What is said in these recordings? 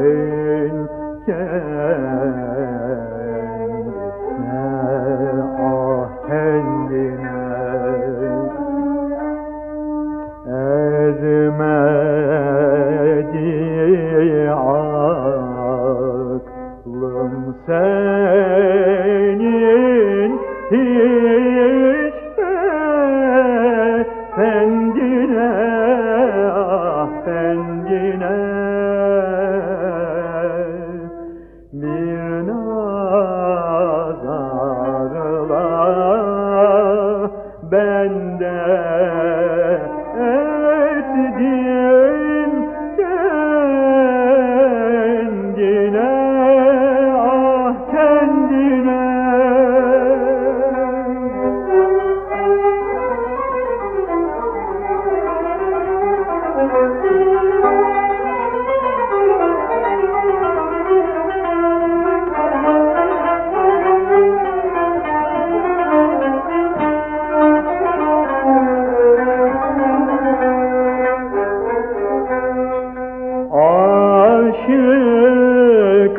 trên trên bende et diye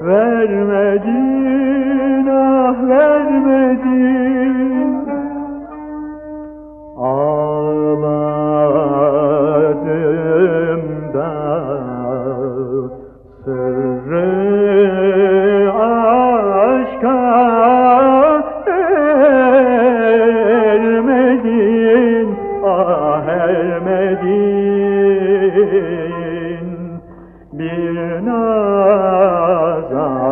vermedin ah vermedin. 나자.